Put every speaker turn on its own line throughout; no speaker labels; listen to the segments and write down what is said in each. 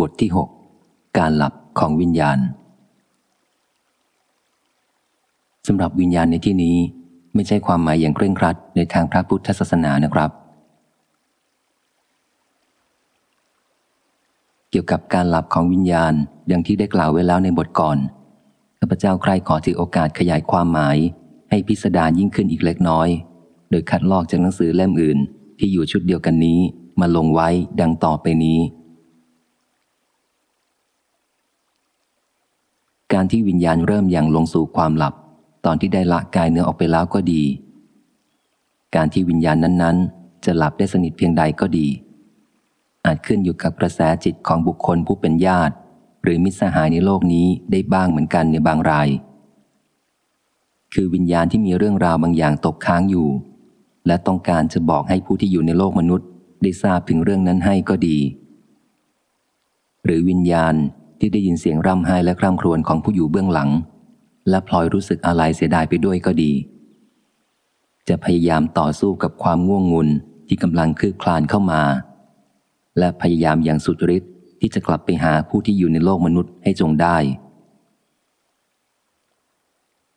บทที่ 6 การหลับของวิญญาณสำหรับวิญญาณในที่นี้ไม่ใช่ความหมายอย่างเคร่งครัดในทางพระพุทธศาสนานะครับ เกี่ยวกับการหลับของวิญญาณดังที่ได้กล่าวไว้แล้วในบทก่อนข้าพเจ้าใครขอถือโอกาสขยายความหมาย ให้พิสดารยิ่งขึ้นอีกเล็กน้อย โดยคัดลอกจากหนังสือเล่มอื่น ที่อยู่ชุดเดียวกันนี้มาลงไว้ดังต่อไปนี้ การที่วิญญาณเริ่มอย่างลงสู่ความหลับ ตอนที่ได้ละกายเนื้อออกไปแล้วก็ดี การที่วิญญาณนั้นๆ จะหลับได้สนิทเพียงใดก็ดี อาจขึ้นอยู่กับกระแสจิตของบุคคลผู้เป็นญาติ หรือมิตรสหายในโลกนี้ได้บ้างเหมือนกันในบางราย คือวิญญาณที่มีเรื่องราวบางอย่างตกค้างอยู่ และต้องการจะบอกให้ผู้ที่อยู่ในโลกมนุษย์ ได้ทราบถึงเรื่องนั้นให้ก็ดี หรือวิญญาณ ที่ได้ยินเสียงร่ำไห้และคร่ำครวญของผู้อยู่เบื้องหลัง และพลอยรู้สึกอะไรเสียดายไปด้วยก็ดี จะพยายามต่อสู้กับความง่วงงุนที่กำลังคืบคลานเข้ามา และพยายามอย่างสุดฤทธิ์ที่จะกลับไปหาผู้ที่อยู่ในโลกมนุษย์ให้จงได้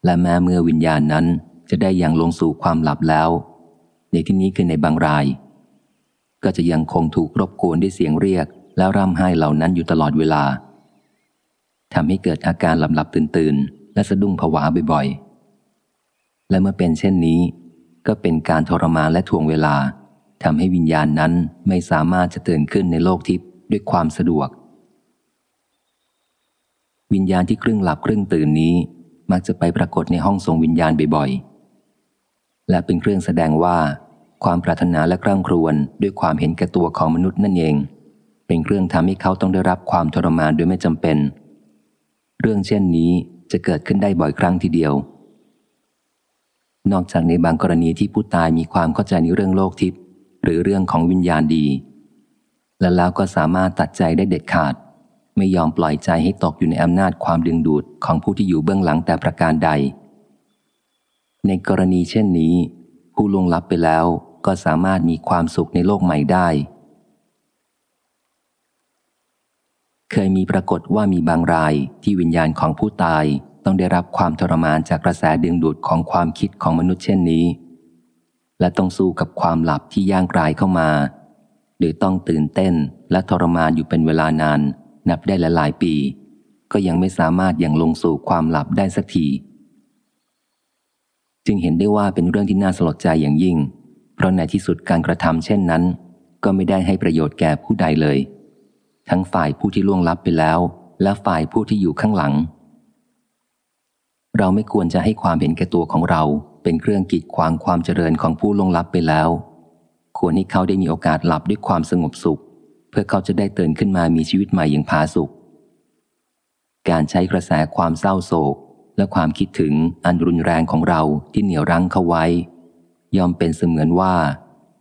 และแม้เมื่อวิญญาณนั้นจะได้อย่างลงสู่ความหลับแล้ว ในที่นี้คือในบางราย ก็จะยังคงถูกรบกวนด้วยเสียงเรียก แล้วร่ำไห้เหล่านั้นอยู่ตลอดเวลา ทำให้เกิดอาการหลับหลับตื่นตื่นและสะดุ้งผวาบ่อยๆ และเมื่อเป็นเช่นนี้ ก็เป็นการทรมานและทวงเวลาทำให้วิญญาณนั้นไม่สามารถจะตื่นขึ้นในโลกทิพย์ด้วยความสะดวก วิญญาณที่ครึ่งหลับครึ่งตื่นนี้ มักจะไปปรากฏในห้องทรงวิญญาณบ่อยๆ และเป็นเครื่องแสดงว่า ความปรารถนาและคร่ำครวญด้วยความเห็นแก่ตัวของมนุษย์นั่นเอง เป็นเครื่องทำให้เขาต้องได้รับความทรมานโดยไม่จำเป็น เรื่องเช่นนี้จะเกิดขึ้นได้บ่อยครั้งทีเดียว นอกจากในบางกรณีที่ผู้ตายมีความเข้าใจในเรื่องโลกทิพย์หรือเรื่องของวิญญาณดี และแล้วก็สามารถตัดใจได้เด็ดขาด ไม่ยอมปล่อยใจให้ตกอยู่ในอำนาจความดึงดูดของผู้ที่อยู่เบื้องหลังแต่ประการใด ในกรณีเช่นนี้ ผู้ลงลับไปแล้วก็สามารถมีความสุขในโลกใหม่ได้ เคยมีปรากฏว่ามีบางรายที่วิญญาณของผู้ตายต้องได้รับความทรมานจากกระแสดึงดูดของความคิดของมนุษย์เช่นนี้ และต้องสู้กับความหลับที่ย่างกลายเข้ามาโดยต้องตื่นเต้นและทรมานอยู่เป็นเวลานาน นับได้หลายปี ก็ยังไม่สามารถยังลงสู่ความหลับได้สักที จึงเห็นได้ว่าเป็นเรื่องที่น่าสลดใจอย่างยิ่ง เพราะในที่สุดการกระทำเช่นนั้น ก็ไม่ได้ให้ประโยชน์แก่ผู้ใดเลย ทั้งฝ่ายผู้ที่ล่วงลับไปแล้ว และฝ่ายผู้ที่อยู่ข้างหลัง เราไม่ควรจะให้ความเห็นแก่ตัวของเรา เป็นเครื่องกีดขวางความเจริญของผู้ล่วงลับไปแล้ว ควรให้เขาได้มีโอกาสหลับด้วยความสงบสุข เพื่อเขาจะได้ตื่นขึ้นมามีชีวิตใหม่อย่างผาสุข การใช้กระแสความเศร้าโศก และความคิดถึงอันรุนแรงของเราที่เหนียวรั้งเขาไว้ ยอมเป็นเสมือนว่า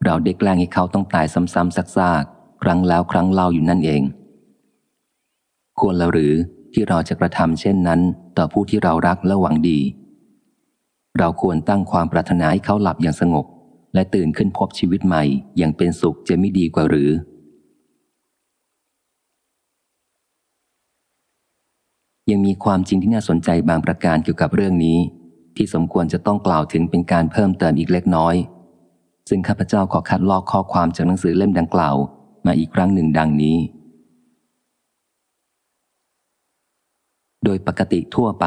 เราได้แกล้งให้เขาต้องตายซ้ำๆซักๆ รั้งแล้วครั้งเล่าอยู่นั่นเอง ควรละหรือที่เราจะกระทำเช่นนั้น ต่อผู้ที่เรารักและหวังดี เราควรตั้งความปรารถนาให้เขาหลับอย่างสงบ และตื่นขึ้นพบชีวิตใหม่ อย่างเป็นสุขจะไม่ดีกว่าหรือ ยังมีความจริงที่น่าสนใจบางประการเกี่ยวกับเรื่องนี้ ที่สมควรจะต้องกล่าวถึงเป็นการเพิ่มเติมอีกเล็กน้อยซึ่งข้าพเจ้าขอคัดลอกข้อความจากหนังสือเล่มดังกล่าว มาอีกครั้งหนึ่งดังนี้ โดยปกติทั่วไป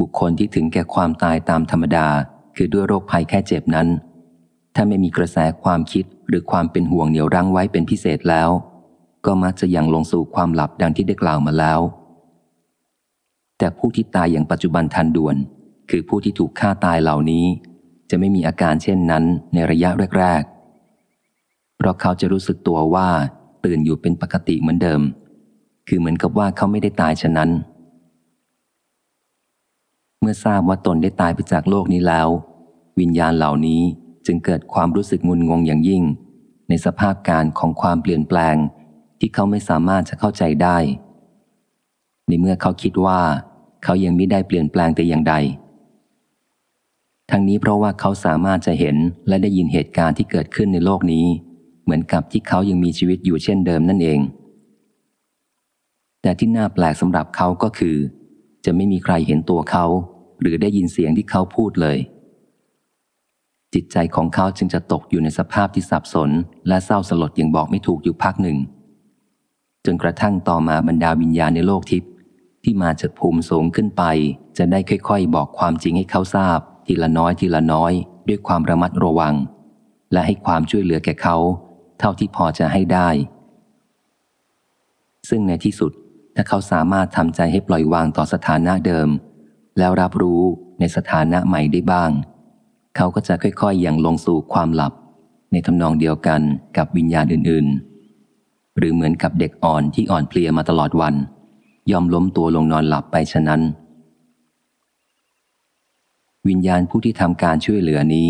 บุคคลที่ถึงแก่ความตายตามธรรมดา คือด้วยโรคภัยแค่เจ็บนั้น ถ้าไม่มีกระแสความคิดหรือความเป็นห่วงเหนียวรั้งไว้เป็นพิเศษแล้ว ก็มักจะยังลงสู่ความหลับดังที่ได้กล่าวมาแล้ว แต่ผู้ที่ตายอย่างปัจจุบันทันด่วน คือผู้ที่ถูกฆ่าตายเหล่านี้ จะไม่มีอาการเช่นนั้นในระยะแรก ราะเขาจะรู้สึกตัวว่าตื่นอยู่เป็นปกติเหมือนเดิม คือเหมือนกับว่าเขาไม่ได้ตายฉะนั้น เมื่อทราบว่าตนได้ตายไปจากโลกนี้แล้ว วิญญาณเหล่านี้จึงเกิดความรู้สึกงุนงงอย่างยิ่ง ในสภาพการของความเปลี่ยนแปลง ที่เขาไม่สามารถจะเข้าใจได้ ในเมื่อเขาคิดว่า เขายังไม่ได้เปลี่ยนแปลงแต่อย่างใด ทั้งนี้เพราะว่าเขาสามารถจะเห็นและได้ยินเหตุการณ์ที่เกิดขึ้นในโลกนี้ เหมือนกับที่เขายังมีชีวิตอยู่เช่นเดิมนั่นเอง แต่ที่น่าแปลกสำหรับเขาก็คือ จะไม่มีใครเห็นตัวเขา หรือได้ยินเสียงที่เขาพูดเลย จิตใจของเขาจึงจะตกอยู่ในสภาพที่สับสน และเศร้าสลดอยังบอกไม่ถูกอยู่พักหนึ่ง จนกระทั่งต่อมาบรรดาวิญญาณในโลกทิพย์ที่มาจากภูมิสูงขึ้นไป จะได้ค่อยๆ บอกความจริงให้เขาทราบ ทีละน้อยทีละน้อย ด้วยความระมัดระวัง และให้ความช่วยเหลือแก่เขา เท่าที่พอจะให้ได้ ซึ่งในที่สุดถ้าเขาสามารถทำใจให้ปล่อยวางต่อสถานะเดิม แล้วรับรู้ในสถานะใหม่ได้บ้าง เขาก็จะค่อยๆอย่างลงสู่ความหลับ ในทำนองเดียวกันกับวิญญาณอื่นๆ หรือเหมือนกับเด็กอ่อนที่อ่อนเพลียมาตลอดวัน ยอมล้มตัวลงนอนหลับไปฉะนั้น วิญญาณผู้ที่ทำการช่วยเหลือนี้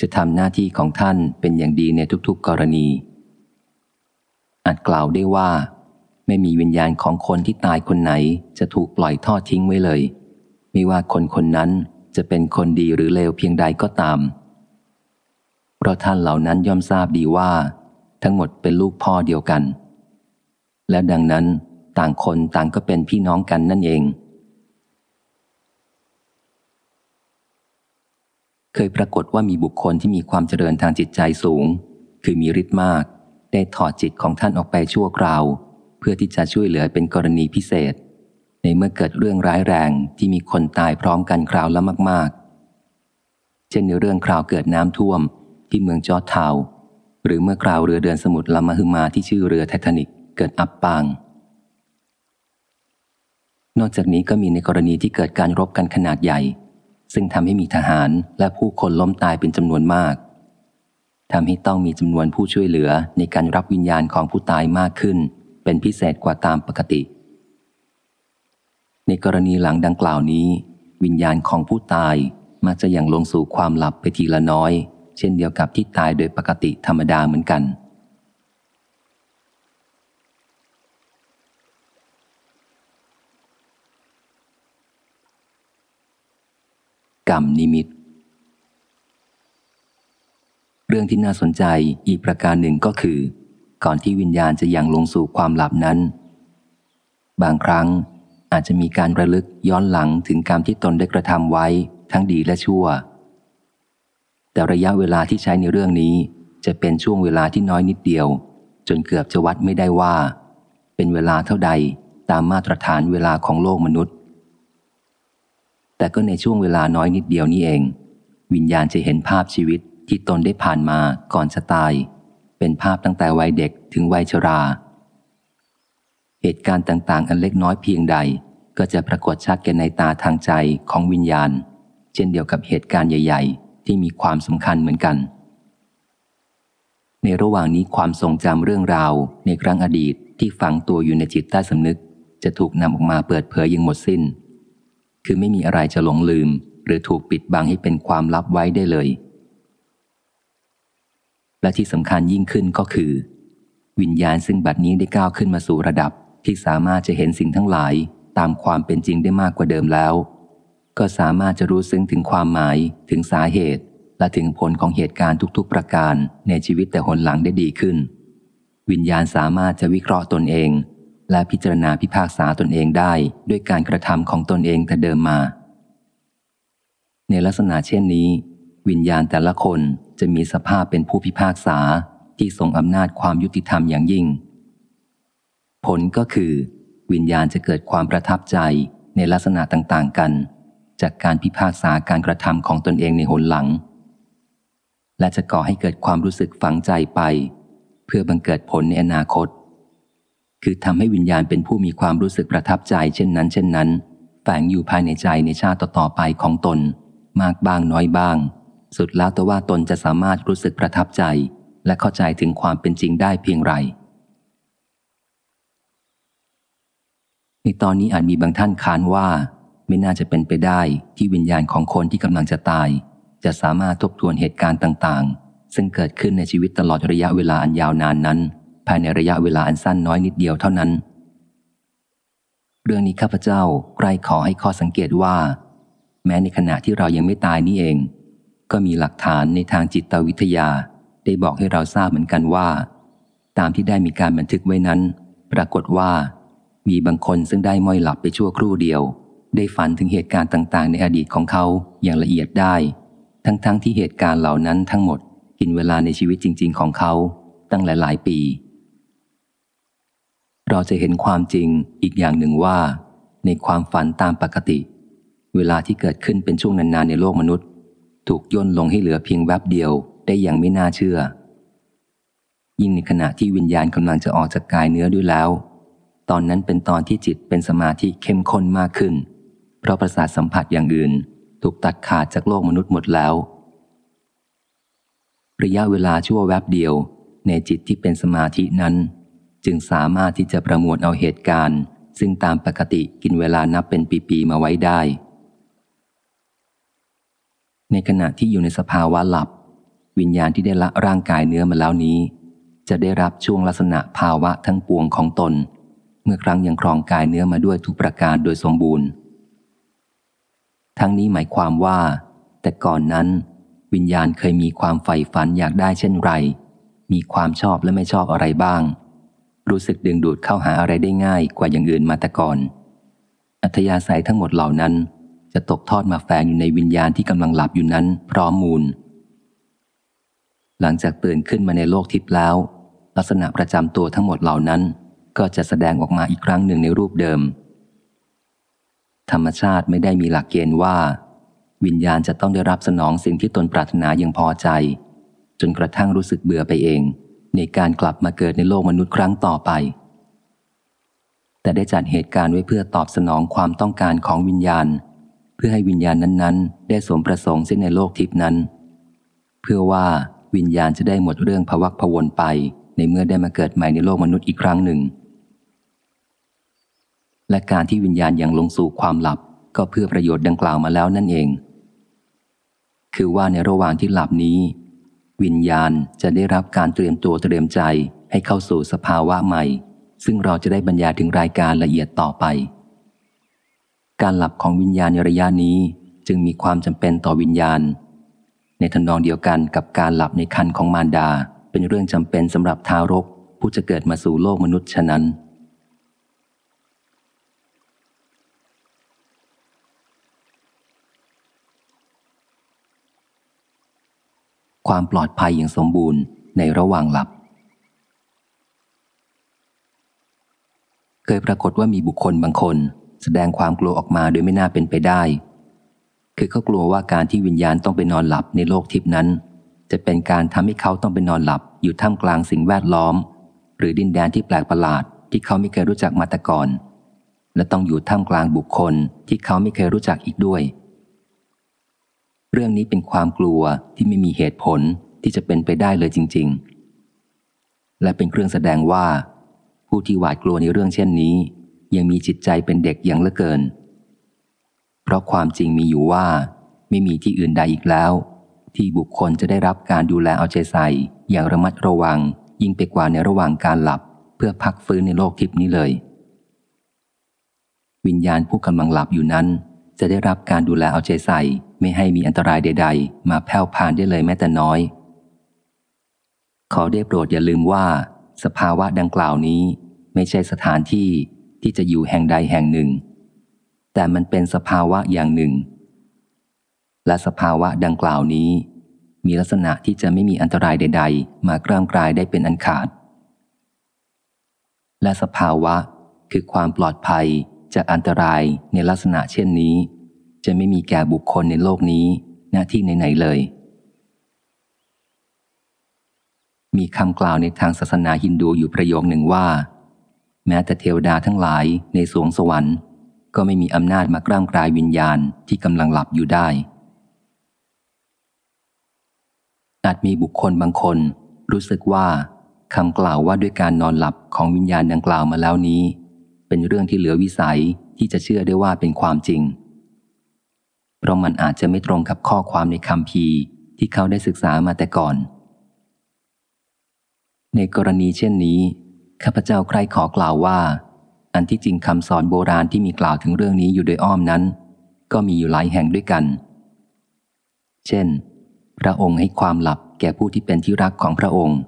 จะทำหน้าที่ของท่านเป็นอย่างดีในทุกๆกรณี อาจกล่าวได้ว่า ไม่มีวิญญาณของคนที่ตายคนไหน จะถูกปล่อยทอดทิ้งไว้เลย ไม่ว่าคนคนนั้นจะเป็นคนดีหรือเลวเพียงใดก็ตาม เพราะท่านเหล่านั้นย่อมทราบดีว่า ทั้งหมดเป็นลูกพ่อเดียวกัน และดังนั้นต่างคนต่างก็เป็นพี่น้องกันนั่นเอง เคยปรากฏว่ามีบุคคลที่มีความเจริญทางจิตใจสูง คือมีฤทธิ์มาก ได้ถอดจิตของท่านออกไปชั่วคราว เพื่อที่จะช่วยเหลือเป็นกรณีพิเศษ ในเมื่อเกิดเรื่องร้ายแรงที่มีคนตายพร้อมกันคราวละมาก ๆ เช่นในเรื่องคราวเกิดน้ำท่วม ที่เมืองจอร์ทาวหรือเมื่อคราวเรือเดินสมุทรลามาฮึมาที่ชื่อเรือไททานิกเกิดอับปาง นอกจากนี้ก็มีในกรณีที่เกิดการรบกันขนาดใหญ่ ซึ่งทำให้มีทหารและผู้คนล้มตายเป็นจำนวนมากทำให้ต้องมีจำนวนผู้ช่วยเหลือในการรับวิญญาณของผู้ตายมากขึ้น เป็นพิเศษกว่าตามปกติ ในกรณีหลังดังกล่าวนี้ วิญญาณของผู้ตายมักจะยังลงสู่ความหลับไปทีละน้อย เช่นเดียวกับที่ตายโดยปกติธรรมดาเหมือนกันก รรมนิมิต เรื่องที่น่าสนใจอีกประการหนึ่งก็คือ ก่อนที่วิญญาณจะยังลงสู่ความหลับนั้น บางครั้งอาจจะมีการระลึกย้อนหลังถึงกรรมที่ตนได้กระทำไว้ทั้งดีและชั่ว แต่ระยะเวลาที่ใช้ในเรื่องนี้จะเป็นช่วงเวลาที่น้อยนิดเดียว จนเกือบจะวัดไม่ได้ว่า เป็นเวลาเท่าใดตามมาตรฐานเวลาของโลกมนุษย์ แต่ก็ในช่วงเวลาน้อยนิดเดียวนี้เอง วิญญาณจะเห็นภาพชีวิตที่ตนได้ผ่านมาก่อนจะตาย เป็นภาพตั้งแต่วัยเด็กถึงวัยชรา เหตุการณ์ต่างๆ อันเล็กน้อยเพียงใด ก็จะปรากฏชัดแก่ในตาทางใจของวิญญาณ เช่นเดียวกับเหตุการณ์ใหญ่ ๆ ที่มีความสำคัญเหมือนกัน ในระหว่างนี้ความทรงจำเรื่องราวในครั้งอดีตที่ฝังตัวอยู่ในจิตใต้สำนึก จะถูกนำออกมาเปิดเผยอย่างหมดสิน้น คือไม่มีอะไรจะหลงลืม หรือถูกปิดบังให้เป็นความลับไว้ได้เลย และที่สำคัญยิ่งขึ้นก็คือ วิญญาณซึ่งบัดนี้ได้ก้าวขึ้นมาสู่ระดับที่สามารถจะเห็นสิ่งทั้งหลายตามความเป็นจริงได้มากกว่าเดิมแล้ว ก็สามารถจะรู้ซึ้งถึงความหมายถึงสาเหตุ และถึงผลของเหตุการณ์ทุกๆประการในชีวิตแต่หนหลังได้ดีขึ้น วิญญาณสามารถจะวิเคราะห์ตนเอง และพิจารณาพิพากษาตนเองได้ด้วยการกระทำของตนเองแต่เดิมมา ในลักษณะเช่นนี้ วิญญาณแต่ละคนจะมีสภาพเป็นผู้พิพากษาที่ทรงอำนาจความยุติธรรมอย่างยิ่ง ผลก็คือ วิญญาณจะเกิดความประทับใจในลักษณะต่างๆกัน จากการพิพากษาการกระทำของตนเองในหนหลัง และจะก่อให้เกิดความรู้สึกฝังใจไป เพื่อบังเกิดผลในอนาคต คือทำให้วิญญาณเป็นผู้มีความรู้สึกประทับใจ เช่นนั้น เช่นนั้นแฝงอยู่ภายในใจในชาติต่อๆไปของตน มากบ้างน้อยบ้าง สุดแล้วแต่ว่าตนจะสามารถรู้สึกประทับใจ และเข้าใจถึงความเป็นจริงได้เพียงไรในตอนนี้อาจมีบางท่านค้านว่า ไม่น่าจะเป็นไปได้ที่วิญญาณของคนที่กำลังจะตาย จะสามารถทบทวนเหตุการณ์ต่างๆ ซึ่งเกิดขึ้นในชีวิตตลอดระยะเวลาอันยาวนานนั้น ภายในระยะเวลาอันสั้นน้อยนิดเดียวเท่านั้น เรื่องนี้ข้าพเจ้าใกล้ขอให้ข้อสังเกตว่า แม้ในขณะที่เรายังไม่ตายนี่เอง ก็มีหลักฐานในทางจิตวิทยา ได้บอกให้เราทราบเหมือนกันว่า ตามที่ได้มีการบันทึกไว้นั้น ปรากฏว่า มีบางคนซึ่งได้ม้อยหลับไปชั่วครู่เดียว ได้ฝันถึงเหตุการณ์ต่าง ๆ ในอดีตของเขาอย่างละเอียดได้ ทั้งๆทที่เหตุการณ์เหล่านั้นทั้งหมดกินเวลาในชีวิตจริง ๆ ของเขาตั้งหลายๆปี เราจะเห็นความจริงอีกอย่างหนึ่งว่า ในความฝันตามปกติ เวลาที่เกิดขึ้นเป็นช่วงนานๆในโลกมนุษย์ ถูกย่นลงให้เหลือเพียงแวบเดียวได้อย่างไม่น่าเชื่อ ยิ่งในขณะที่วิญญาณกำลังจะออกจากกายเนื้อด้วยแล้ว ตอนนั้นเป็นตอนที่จิตเป็นสมาธิเข้มข้นมากขึ้น เพราะประสาทสัมผัสอย่างอื่น ถูกตัดขาดจากโลกมนุษย์หมดแล้วระยะเวลาชั่วแวบเดียว ในจิตที่เป็นสมาธินั้น จึงสามารถที่จะประมวลเอาเหตุการณ์ ซึ่งตามปกติกินเวลานับเป็นปีๆมาไว้ได้ ในขณะที่อยู่ในสภาวะหลับ วิญญาณที่ได้ละร่างกายเนื้อมาแล้วนี้ จะได้รับช่วงลักษณะภาวะทั้งปวงของตน เมื่อครั้งยังครองกายเนื้อมาด้วยทุกประการโดยสมบูรณ์ ทั้งนี้หมายความว่า แต่ก่อนนั้น วิญญาณเคยมีความใฝ่ฝันอยากได้เช่นไร มีความชอบและไม่ชอบอะไรบ้าง รู้สึกดึงดูดเข้าหาอะไรได้ง่ายกว่าอย่างอื่นมาแต่ก่อน อัธยาศัยทั้งหมดเหล่านั้น จะตกทอดมาแฝงอยู่ในวิญญาณที่กำลังหลับอยู่นั้น พร้อมมูล หลังจากตื่นขึ้นมาในโลกทิพย์แล้ว ลักษณะประจำตัวทั้งหมดเหล่านั้น ก็จะแสดงออกมาอีกครั้งหนึ่งในรูปเดิม ธรรมชาติไม่ได้มีหลักเกณฑ์ว่า วิญญาณจะต้องได้รับสนองสิ่งที่ตนปรารถนาอย่างพอใจ จนกระทั่งรู้สึกเบื่อไปเอง ในการกลับมาเกิดในโลกมนุษย์ครั้งต่อไป แต่ได้จัดเหตุการณ์ไว้เพื่อตอบสนองความต้องการของวิญญาณ เพื่อให้วิญญาณนั้นๆ ได้สมประสงค์เส้นในโลกทิพนั้น เพื่อว่าวิญญาณจะได้หมดเรื่องภวักพวนไป ในเมื่อได้มาเกิดใหม่ในโลกมนุษย์อีกครั้งหนึ่ง และการที่วิญญาณยังลงสู่ความหลับก็เพื่อประโยชน์ดังกล่าวมาแล้วนั่นเอง คือว่าในระหว่างที่หลับนี้ วิญญาณจะได้รับการเตรียมตัวเตรียมใจให้เข้าสู่สภาวะใหม่ ซึ่งเราจะได้บรรยายถึงรายการละเอียดต่อไป การหลับของวิญญาณในระยะนี้จึงมีความจำเป็นต่อวิญญาณ ในทนองเดียวกันกับการหลับในคันของมารดา เป็นเรื่องจำเป็นสำหรับทารก ผู้จะเกิดมาสู่โลกมนุษย์ฉะนั้น ความปลอดภัยอย่างสมบูรณ์ในระหว่างหลับ เคยปรากฏว่ามีบุคคลบางคน แสดงความกลัวออกมาโดยไม่น่าเป็นไปได้ คือเขากลัวว่าการที่วิญญาณต้องไปนอนหลับในโลกทิพนั้น จะเป็นการทำให้เขาต้องไปนอนหลับอยู่ท่ามกลางสิ่งแวดล้อม หรือดินแดนที่แปลกประหลาดที่เขาไม่เคยรู้จักมาแต่ก่อน และต้องอยู่ท่ามกลางบุคคลที่เขาไม่เคยรู้จักอีกด้วย เรื่องนี้เป็นความกลัวที่ไม่มีเหตุผลที่จะเป็นไปได้เลยจริง ๆ และเป็นเครื่องแสดงว่า ผู้ที่หวาดกลัวในเรื่องเช่นนี้ ยังมีจิตใจเป็นเด็กอย่างเหลือเกิน เพราะความจริงมีอยู่ว่า ไม่มีที่อื่นใดอีกแล้ว ที่บุคคลจะได้รับการดูแลเอาใจใส่ อย่างระมัดระวัง ยิ่งไปกว่าในระหว่างการหลับ เพื่อพักฟื้นในโลกทิพนี้เลย วิญญาณผู้กำลังหลับอยู่นั้น จะได้รับการดูแลเอาใจใส่ ไม่ให้มีอันตรายใด ๆ มาแผ่วพานได้เลยแม้แต่น้อย ขอได้โปรดอย่าลืมว่า สภาวะดังกล่าวนี้ ไม่ใช่สถานที่ที่จะอยู่แห่งใดแห่งหนึ่ง แต่มันเป็นสภาวะอย่างหนึ่ง และสภาวะดังกล่าวนี้ มีลักษณะที่จะไม่มีอันตรายใด ๆ มากล้ามกลายได้เป็นอันขาด และสภาวะคือความปลอดภัยจากอันตรายในลักษณะเช่นนี้ จะไม่มีแก่บุคคลในโลกนี้หน้าที่ไหนๆเลย มีคำกล่าวในทางศาสนาฮินดูอยู่ประโยคหนึ่งว่า แม้แต่เทวดาทั้งหลายในสวงสวรรค์ ก็ไม่มีอำนาจมากล้ามกลายวิญญาณที่กำลังหลับอยู่ได้ อาจมีบุคคลบางคน รู้สึกว่าคำกล่าวว่าด้วยการนอนหลับของวิญญาณดังกล่าวมาแล้วนี้ เป็นเรื่องที่เหลือวิสัยที่จะเชื่อได้ว่าเป็นความจริง เพราะมันอาจจะไม่ตรงกับข้อความในคำพีที่เขาได้ศึกษามาแต่ก่อน ในกรณีเช่นนี้ ข้าพเจ้าใครขอกล่าวว่า อันที่จริงคำสอนโบราณที่มีกล่าวถึงเรื่องนี้อยู่โดยอ้อมนั้น ก็มีอยู่หลายแห่งด้วยกัน เช่น พระองค์ให้ความหลับแก่ผู้ที่เป็นที่รักของพระองค์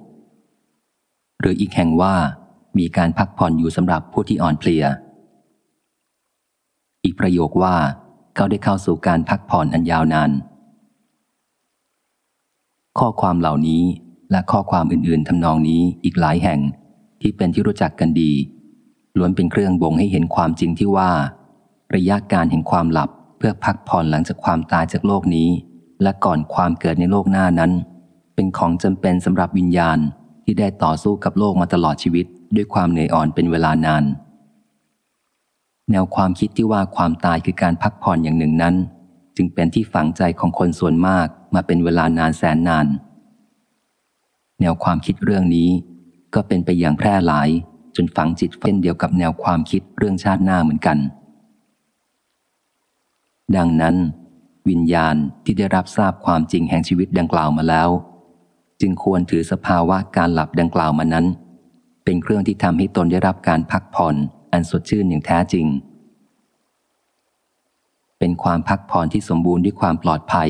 หรืออีกแห่งว่ามีการพักผ่อนอยู่สำหรับผู้ที่อ่อนเพลีย อีกประโยคว่า เขาได้เข้าสู่การพักผ่อนอันยาวนาน ข้อความเหล่านี้และข้อความอื่นๆทำนองนี้อีกหลายแห่งที่เป็นที่รู้จักกันดี ล้วนเป็นเครื่องบ่งให้เห็นความจริงที่ว่า ระยะการแห่งความหลับเพื่อพักผ่อนหลังจากความตายจากโลกนี้ และก่อนความเกิดในโลกหน้านั้น เป็นของจำเป็นสำหรับวิญญาณที่ได้ต่อสู้กับโลกมาตลอดชีวิต ด้วยความเหนื่อยอ่อนเป็นเวลานาน แนวความคิดที่ว่าความตายคือการพักผ่อนอย่างหนึ่งนั้น จึงเป็นที่ฝังใจของคนส่วนมากมาเป็นเวลานานแสนนาน แนวความคิดเรื่องนี้ ก็เป็นไปอย่างแพร่หลาย จนฝังจิตเช่นเดียวกับแนวความคิดเรื่องชาติหน้าเหมือนกัน ดังนั้น วิญญาณที่ได้รับทราบความจริงแห่งชีวิตดังกล่าวมาแล้ว จึงควรถือสภาวะการหลับดังกล่าวมานั้น เป็นเครื่องที่ทำให้ตนได้รับการพักผ่อน อันสดชื่นอย่างแท้จริง เป็นความพักผ่อนที่สมบูรณ์ด้วยความปลอดภัย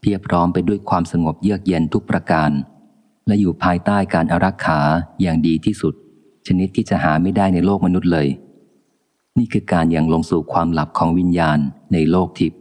เพียบพร้อมไปด้วยความสงบเยือกเย็นทุกประการ และอยู่ภายใต้การอารักขาอย่างดีที่สุด ชนิดที่จะหาไม่ได้ในโลกมนุษย์เลย นี่คือการอย่างลงสู่ความหลับของวิญญาณในโลกทิพย์